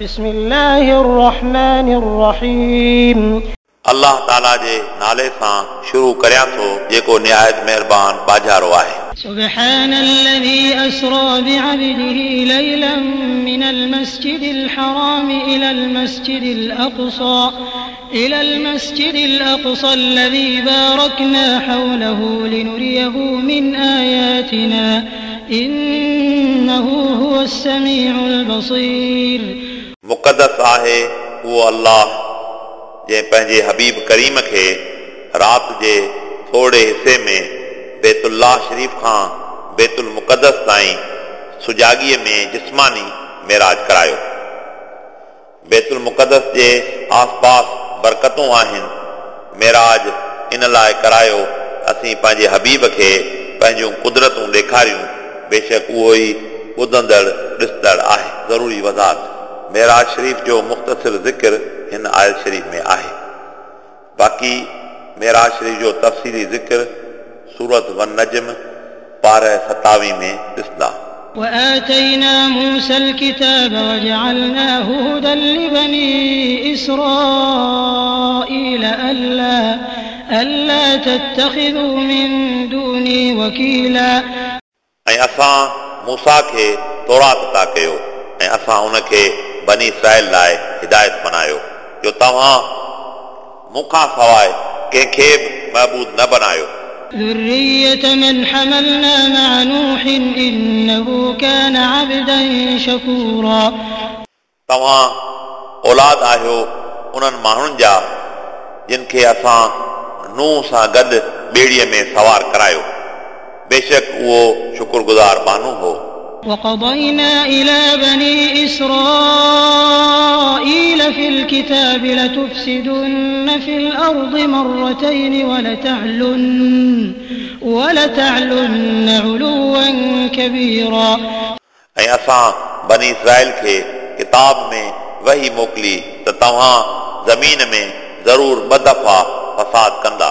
بسم الله الرحمن الرحيم. الله تعالى جي نالي سان شروع ڪريان ٿو جيڪو نهايت مهربان ٻاجهارو آهي سبحان الذي أسرى بعبده ليلا من المسجد الحرام إلى المسجد الأقصى إلى المسجد الأقصى الذي باركنا حوله لنريه من آياتنا إنه هو السميع البصير. مقدس آهي اهو الله جنهن پنهنجي حبيب ڪريم کي رات جي ٿوري حصي ۾ بيت الله شريف کان بيت المقدس تائين سجاڳيءَ ۾ جسماني معراج ڪرايو. بيت المقدس جي آس پاس برڪتون آهن معراج ان لاءِ ڪرايو اسين پنهنجي حبيب کي پنهنجون ڪدرتون ڏيکاريون. بيشڪ اهو ئي ٻڌندڙ ڏسندڙ آهي ضروري وزات मेराज शरीफ़ जो मुख़्तसिर ज़िक्र हिन आयत शरीफ़ में आहे बाक़ी मेराज शरीफ़ जो तफ़सीली ज़िक्र सूरत वन नजम ॿारहं सतावीह में ॾिसंदा وآتينا موسى الكتاب وجعلناه هدى لبني إسرائيل ألا ألا تتخذوا من دوني وكيلا ऐं असां मूसा खे तौरात अता कयो ऐं असां उनखे बनी इसराइल लाइ हिदायत बनायो जो तव्हां मूंखां सवाइ कंहिंखे बि महबूद न बनायो ذرية من حملنا مع نوح إنه كان عبدا شكورا तव्हां औलाद आहियो उन्हनि माण्हुनि जा जिन खे असां नूह सां गॾु ॿेड़ीअ में सवार करायो बेशक उहो शुक्रगुज़ार बानू हो وقضينا إلى بني إسرائيل في الكتاب لتفسدن في الأرض مرتين ولتعلن ولتعلن علوا كبيرا ऐं असां बनी इसराइल खे किताब में वही मोकिली त तव्हां ज़मीन में ज़रूर ॿ दफ़ा फ़साद कंदा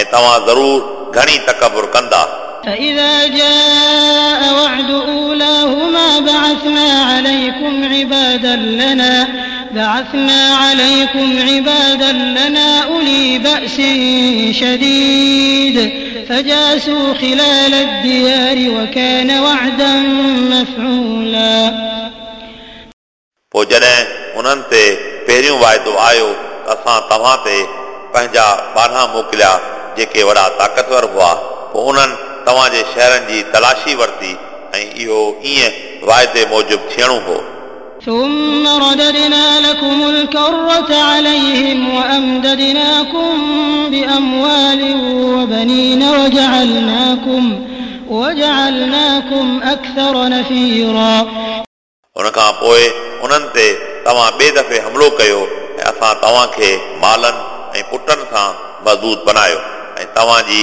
ऐं तव्हां ज़रूर घणी तकबुर कंदा فإذا جاء وعد أولاهما بعثنا عليكم عبادا لنا بعثنا عليكم عبادا لنا أولي بأس شديد فجاسوا خلال الديار وكان وعدا مفعولا पोइ जॾहिं उन्हनि ते पहिरियों वाइदो आयो त असां तव्हां ते पंहिंजा ॿारहां मोकिलिया जेके वॾा ताक़तवर हुआ पोइ उन्हनि तव्हांजे शहरनि जी तलाशी वरिती ऐं इहो ईअं वाइदे मूजिबि थियणो हो ثم رددنا لكم الكرة عليهم وأمددناكم بأموال وبنين وجعلناكم وجعلناكم أكثر نفيرا उन खां पोइ उन्हनि ते तव्हां ॿिए दफ़े हमिलो कयो ऐं असां तव्हांखे मालनि ऐं पुटनि सां मज़बूत बनायो ऐं तव्हांजी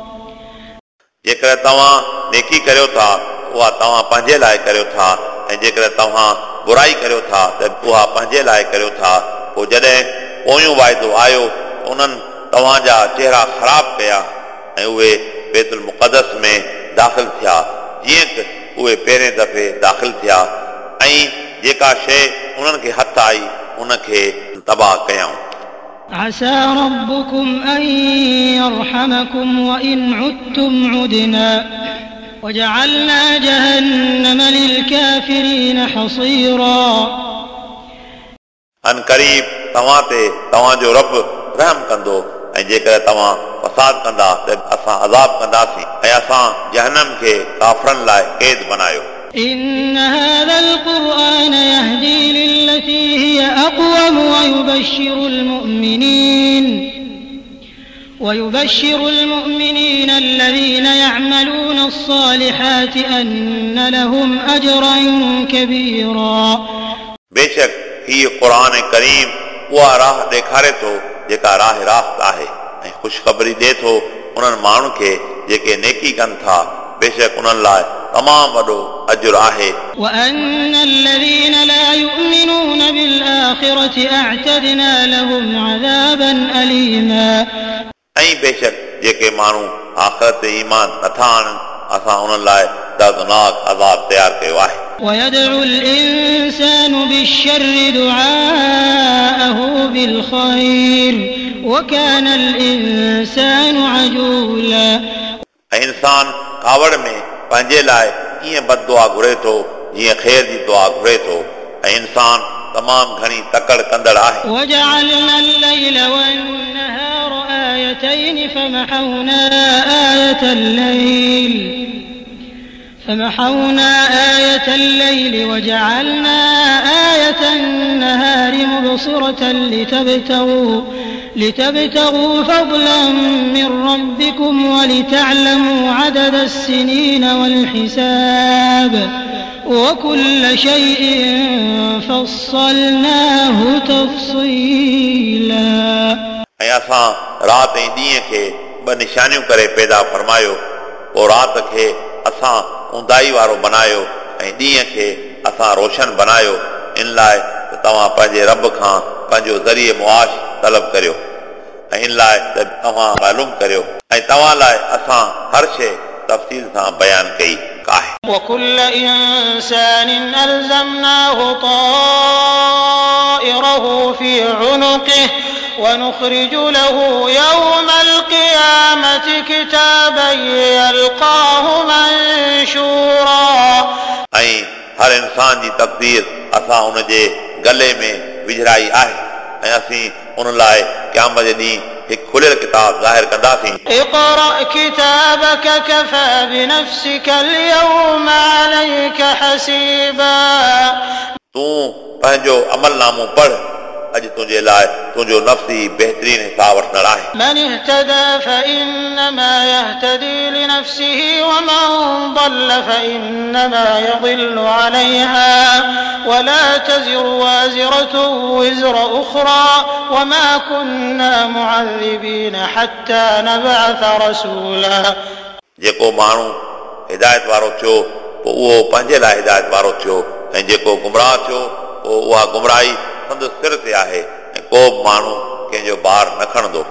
جيڪر توهان نيڪي ڪريو ٿا اها توهان پنهنجي لاءِ ڪريو ٿا ۽ جيڪر توهان برائي ڪريو ٿا ته اها پنهنجي لاءِ ڪريو ٿا. پوءِ جڏهن پويون وعدو آيو انهن توهان جا چيهرا خراب ڪيا ۽ اهي بيتل مقدس ۾ داخل ٿيا. جيئن ته اهي پهرين دفعي داخل ٿيا ۽ جيڪا شيءِ انهن کي هٿ آئي ان کي تباهه ڪيئون عسى ربكم أن يرحمكم وإن عدتم عدنا وجعلنا جهنم للكافرين حصيرا अन क़रीब तव्हां ते तव्हांजो रब रहम कंदो ऐं जेकर तव्हां फसाद कंदा त असां अज़ाब कंदासीं ऐं असां जहनम खे काफ़रनि लाइ क़ैद बनायो إن هذا القرآن يهدي للتي هي أقوم ويبشر المؤمنين ويبشر المؤمنين الذين يعملون الصالحات أن لهم أجرا كبيرا बेशक हीउ क़ुर करीम उहा राह ॾेखारे थो जेका राह रास्त आहे ऐं ख़ुशख़बरी ॾिए थो उन्हनि माण्हुनि खे जेके नेकी कनि था बेशक उन्हनि लाइ تمام وڏو أجر آهي وأن الذين لا يؤمنون بالآخرة أعتدنا لهم عذابا اليما. أي بيشڪ جيڪي ماڻهو آخرت تي إيمان نٿا آڻن آسان انهن لاءِ دردناڪ عذاب تيار ڪيو آهي ويدعو الإنسان بالشر دعاءه بالخير وكان الإنسان عجولا. إنسان کاوڑ ۾ पंहिंजे लाइ ईअं बद दुआ घुरे थो जीअं ख़ैर जी दुआ घुरे थो ऐं इंसान तमामु घणी तकड़ कंदड़ आहे وجعلنا الليل والنهار آيتين فمحونا آية الليل فمحونا آية الليل وجعلنا آية النهار مبصرة لتبتغوا لتبتغوا فضلا من ربكم ولتعلموا عدد السنين والحساب وكل شيء فصلناه تفصيلا ऐं असां राति ऐं ॾींहं खे ॿ निशानियूं करे पैदा फरमायो पोइ राति खे असां ऊंदाई वारो बनायो ऐं ॾींहं खे असां रोशन बनायो इन लाइ त तव्हां पंहिंजे रब खां पंहिंजो ज़रिए मुआश तलब करियो ऐं इन लाइ त तव्हां मालूम करियो ऐं तव्हां लाइ असां हर शइ तफ़सील सां बयानु कई आहे وكل إنسان ألزمناه طائره في عنقه ونخرج له يوم القيامة كتابا يلقاه منشورا ऐं हर इंसान जी तक़दीर असां उन जे गले में विझराई आहे ऐं असीं उन लाइ क़याम जे ॾींहुं हिकु खुलियल किताब ज़ाहिर कंदासीं اقرأ كتابك كفى بنفسك اليوم عليك حسيبا तूं पंहिंजो अमलनामो पढ़ अॼु तुंहिंजे लाइ तुंहिंजो नफ़्सी बहितरीन हिसाब वठंदड़ आहे من اهتدى فإنما يهتدي لنفسه ومن ضل فإنما يضل عليها ولا تزر وازرة وزر أخرى وما كنا معذبين حتى نبعث رسولا जेको माण्हू हिदायत वारो थियो पोइ उहो पंहिंजे लाइ हिदायत वारो थियो ऐं जेको गुमराह थियो पोइ उहा गुमराही संदसि सिर ते आहे ऐं को बि माण्हू कंहिंजो ॿार न खणंदो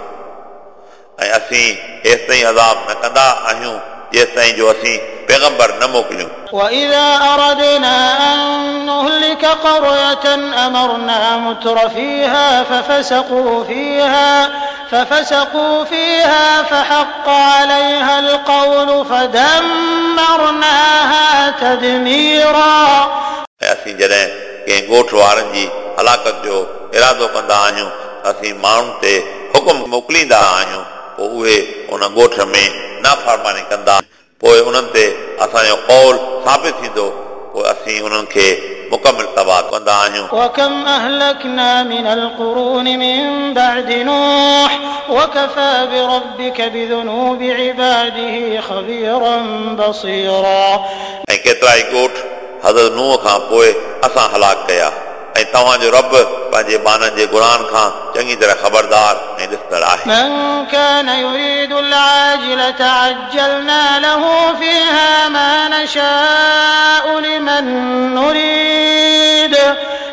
ऐं असीं हेसि ताईं अज़ाब न कंदा आहियूं जेसि ताईं जो असीं पैगंबर न मोकिलियूं وإذا أردنا أن نهلك قرية أمرنا متر فيها ففسقوا فيها ففسقوا فيها فحق عليها القول فدمرناها تدميرا ऐं असीं जॾहिं कंहिं ॻोठ वारनि जी हलाकत जो इरादो कंदा आहियूं असीं माण्हुनि ते हुकुम मोकिलींदा आहियूं पोइ उहे उन ॻोठ में नाफ़रमानी कंदा पोइ उन्हनि ते असांजो कौल साबित थींदो पोइ असीं उन्हनि खे मुकमिल तबाह कंदा आहियूं وكم أهلكنا من القرون من بعد نوح وكفى بربك بذنوب عباده خبيرا بصيرا ऐं केतिरा ई ॻोठ हज़रत नूह खां पोइ असां हलाक कया ऐं तव्हांजो रब पंहिंजे बाननि जे गुरान खां चङी तरह ख़बरदार ऐं ॾिसंदड़ आहे من كان يريد العاجلة عجلنا له فيها ما نشاء لمن نريد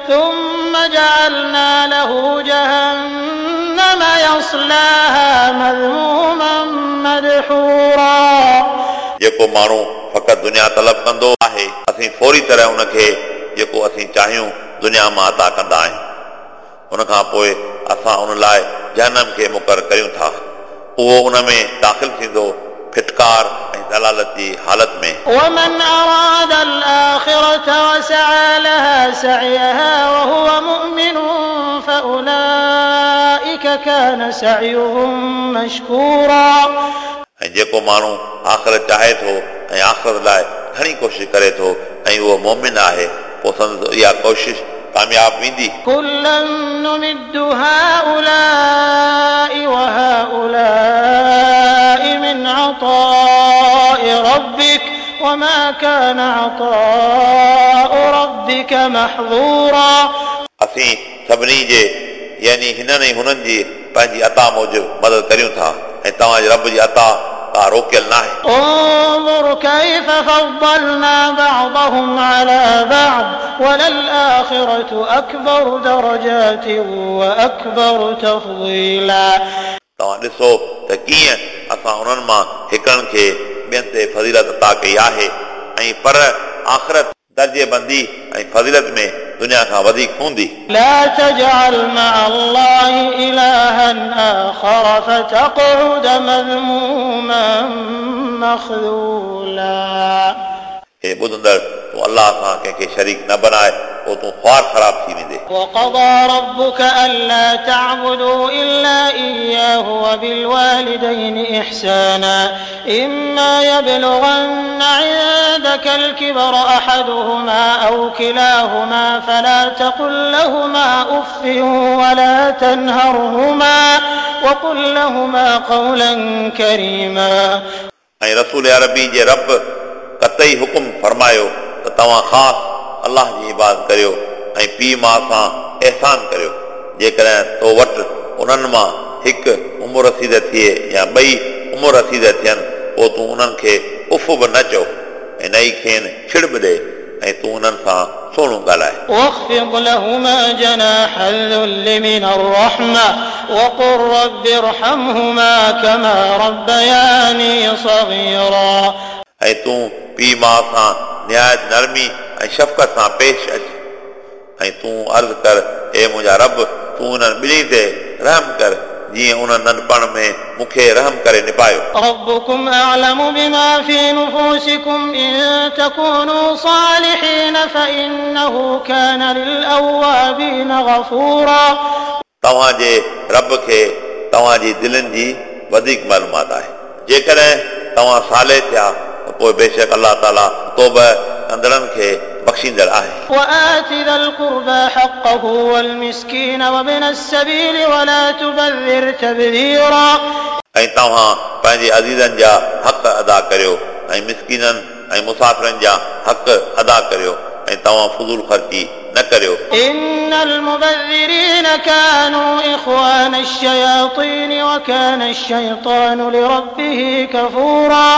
ثم جعلنا له جهنم يصلاها مذموما مدحورا जेको माण्हू फ़क़ति दुनिया तलब कंदो आहे असीं फौरी तरह उनखे जेको असीं चाहियूं दुनिया मां अता कंदा आहियूं उन खां पोइ असां उन लाइ जनम खे मुक़ररु करियूं था उहो उन में दाख़िल थींदो फिटकार ऐं दलालत जी हालत में ومن أراد الآخرة وسعى لها سعيها وهو مؤمن فأولئك كان سعيهم مشكورا ऐं जेको माण्हू आख़िरत चाहे थो ऐं आख़िरत लाइ घणी कोशिशि करे थो ऐं उहो मोमिन आहे पोइ संदसि इहा कोशिशि कामयाब वेंदी كلا نمد هؤلاء وهؤلاء من عطاء ربك وما كان عطاء ربك محظورا असीं सभिनी जे यानी हिननि ई हुननि जी पंहिंजी अता मूजिबि मदद करियूं था ऐं तव्हांजे रब जी अता का रोकियल न आहे انظر كيف فضلنا بعضهم على بعض وللآخرة أكبر درجات وأكبر تفضيلا तव्हां ॾिसो त कीअं असां उन्हनि मां हिकिड़नि खे ॿियनि ते फज़ीलत अता कई आहे ऐं पर आख़िरत दर्जे बंदी ऐं फज़ीलत में दुनिया खां वधीक हूंदी لا تجعل مع الله إلها آخر فتقعد مذموما مخذولا اي بندا تون الله سان ڪنهن کي شريڪ نه بناءِ نه ته تون خوار خراب ٿي ويندين۔ وقضى ربك ألا تعبدوا إلا إياه وبالوالدين إحسانا إما يبلغن عندك الكبر أحدهما أو كلاهما فلا تقل لهما أف ولا تنهرهما وقل لهما قولا كريما۔ اي رسول عربي جي رب قطعي حڪم فرمايو ته توهان خاص الله جي عبادت ڪريو ۽ پيءُ ماءُ سان احسان ڪريو. جيڪڏهن تو وٽ انهن مان هڪ عمر رسيد ٿئي يا ٻئي عمر رسيد ٿين پوءِ تون انهن کي اف به نه چئو ۽ نه ئي کين ڇڙ به ڏي ۽ تون انهن سان سهڻو ڳالهاءِ واخفض لهما جناح الذل من الرحمة وقل رب ارحمهما كما ربياني صغيرا ऐं तूं पीउ माउ सां निहायत नरमी ऐं शफ़क़त सां पेश अचु ऐं तूं अर्ज़ु कर हे मुंहिंजा रब तूं उन्हनि ॿिन्ही ते रहम कर जीअं उन्हनि नंढपण में मूंखे रहम करे निभायो ربكم أعلم بما في نفوسكم إن تكونوا صالحين فإنه كان للأوابين غفورا तव्हांजे रब खे तव्हांजी दिलनि जी वधीक मालूमात आहे जेकॾहिं तव्हां साले थिया त पोइ बेशक अलाह ताला तोब कंदड़नि खे बख़्शींदड़ आहे وآت ذا القربى حقه والمسكين وابن السبيل ولا تبذر تبذيرا ऐं तव्हां पंहिंजे अज़ीज़नि जा हक़ अदा करियो ऐं मिसकिननि ऐं मुसाफ़िरनि जा हक़ अदा करियो ऐं तव्हां फज़ूल ख़र्ची न करियो إن المبذرين كانوا إخوان الشياطين وكان الشيطان لربه كفورا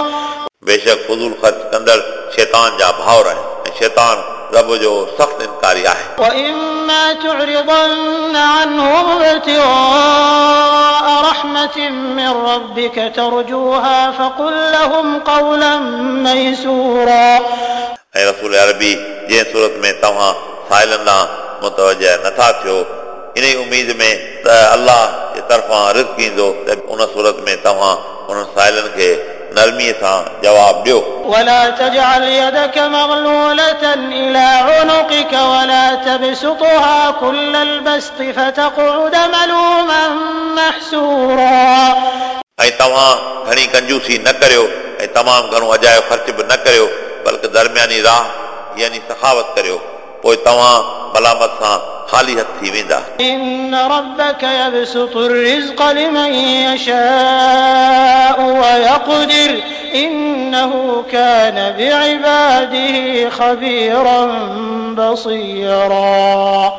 बेशक फज़ूल ख़र्च कंदड़ शैतान जा भाउर आहिनि ऐं शैतान रब जो सख़्तु इनकारी आहे وإما تعرضن عنهم ابتغاء رحمة من ربك ترجوها فقل لهم قولا ميسورا ऐं रसूल अरबी जंहिं सूरत में तव्हां साइलनि ॾांहुं मुतवजह नथा थियो इन ई उमेद में त अलाह जे तरफ़ां रिज़्क ईंदो त उन सूरत में तव्हां उन्हनि साइलनि खे नरमीअ सां जवाबु ॾियो ولا تجعل يدك مغلولة إلى عنقك ولا تبسطها كل البسط فتقعد ملوما محسورا ऐं तव्हां घणी कंजूसी न करियो ऐं तमामु घणो अजायो ख़र्च बि न करियो बल्कि दरमियानी राह यानी सखावत करियो पोइ तव्हां मलामत सां ख़ाली हथ थी वेंदा إن ربك يبسط الرزق لمن يشاء ويقدر إنه كان بعباده خبيرا بصيرا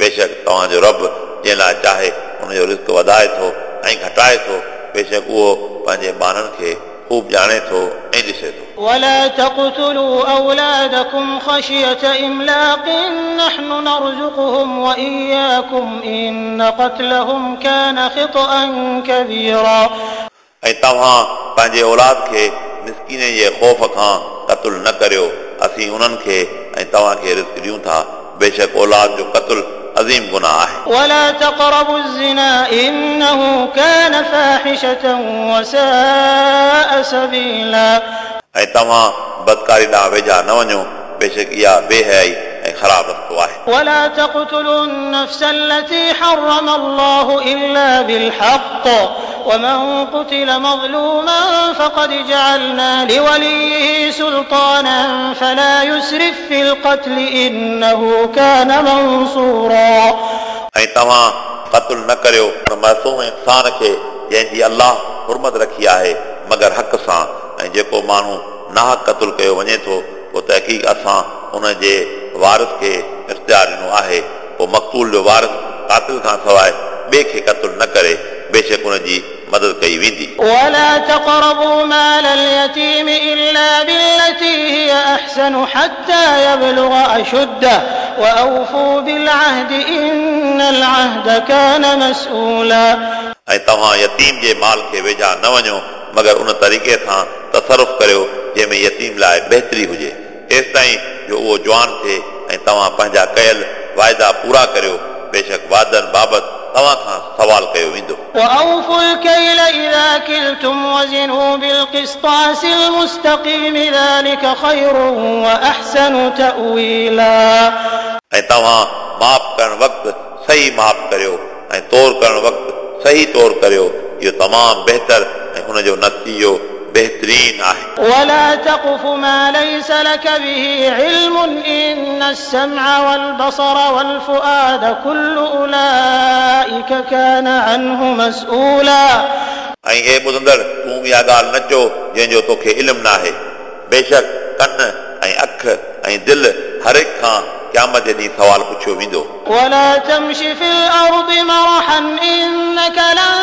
बेशक तव्हांजो रब जंहिं लाइ चाहे हुनजो रिस्क वधाए थो ऐं घटाए थो बेशक उहो पंहिंजे ॿारनि खे ख़ूब ॼाणे थो ऐं ॾिसे थो ولا تقتلوا أولادكم خشية إملاق نحن نرزقهم وإياكم إن قتلهم كان خطأ كبيرا ऐं तव्हां पंहिंजे औलाद खे मिसकीने जे ख़ौफ़ खां क़तुल न करियो असीं उन्हनि खे ऐं तव्हांखे रिस्क ॾियूं था बेशक औलाद जो क़तुल عظیم گناہ ہے۔ ولا تقربوا الزنا إنه كان فاحشة وساء سبيلا۔ اے تمام بدکاری ڏا ویجا نہ وڃو بيشڪ يا بے حيائي ۽ خراب۔ रस्तो आहे ولا تقتلوا النفس التي حرم الله إلا بالحق ومن قتل مظلوما فقد جعلنا لوليه سلطانا فلا يسرف في القتل إنه كان منصورا ऐं तव्हां क़तुल न करियो हुन मासूम इंसान खे जंहिंजी अलाह हुरमत रखी आहे मगर हक़ सां ऐं जेको माण्हू नाहक क़तुल कयो वञे थो पोइ तहक़ीक़ असां हुन जे वारिस खे इख़्तियार ॾिनो आहे पोइ मक़तूल जो वारिस قاتل खां सवाइ ॿिए खे क़तल न करे बेशक हुन जी मदद कई वेंदी ولا تقربوا مال اليتيم إلا بالتي هي أحسن حتى يبلغ أشده وأوفوا بالعهد إن العهد كان مسؤولا ऐं तव्हां यतीम जे माल खे वेझा न वञो मगर उन तरीक़े सां तसरुफ़ करियो जंहिंमें यतीम लाइ बहितरी हुजे तेसि ताईं जो उहो जवान थिए ۽ توهان پنهنجا ڪيل واعدا پورا ڪريو. بيشڪ واعدن بابت توهان کان سوال ڪيو ويندو. ۽ توهان معاف ڪرڻ وقت صحيح معاف ڪريو ۽ طور ڪرڻ وقت صحيح طور ڪريو. اهو تمام بهتر ۽ هن جو نتيجو बहितरीन आहे ولا تقف ما ليس لك به علم إن السمع والبصر والفؤاد كل أولئك كان عنه مسؤولا ऐं हे ॿुधंदड़ तूं इहा ॻाल्हि न चओ जंहिंजो तोखे इल्मु न आहे बेशक कन ऐं अख ऐं दिलि हर हिक खां क़यामत जे ॾींहुं सुवाल पुछियो वेंदो ولا تمش في الأرض مرحا إنك لن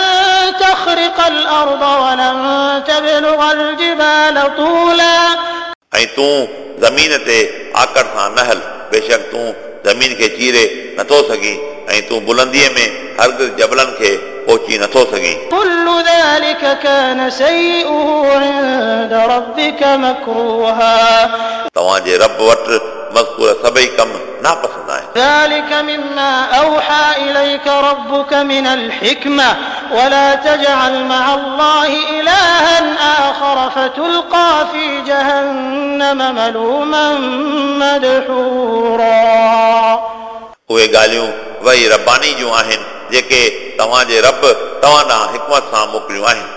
تخرق الأرض ولن تبلغ الجبال طولا ऐं तूं ज़मीन ते आकड़ सां न हल बेशक तूं ज़मीन खे चीरे नथो सघीं ऐं तूं बुलंदीअ में हरगिज़ जबलनि खे पहुची नथो सघीं كل ذلك كان سيئه عند ربك مكروها तव्हांजे रब वटि मज़कूर सभई कम नापसंद आहिनि ذلك مما أوحى إليك ربك من الحكمة ولا تجعل مع الله إلها آخر فتلقى في جهنم ملوما مدحورا उहे ॻाल्हियूं वही रबानी जूं आहिनि जेके तव्हांजे रब तव्हां ॾांहुं हिकमत सां मोकिलियूं आहिनि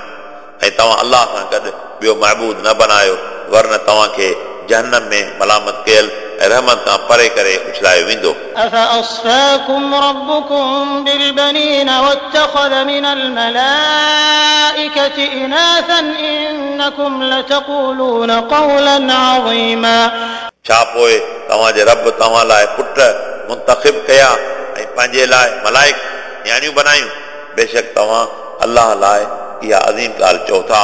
ऐं तव्हां अलाह सां गॾु ॿियो महबूद न बनायो वरन तव्हांखे जहनम में मलामत कयल ऐं रहमत खां परे करे उछलायो वेंदो أفأصفاكم ربكم بالبنين واتخذ من الملائكة إناثا إنكم لتقولون قولا عظيما छा पोइ तव्हांजे रब तव्हां लाइ पुट मुंतखिब कया ऐं पंहिंजे लाइ मलाइक न्याणियूं बनायूं बेशक तव्हां अलाह लाइ इहा अज़ीम ॻाल्हि चओ था